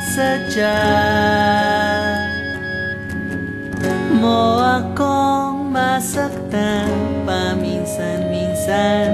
sadya mo akong masaktan paminsan-minsan.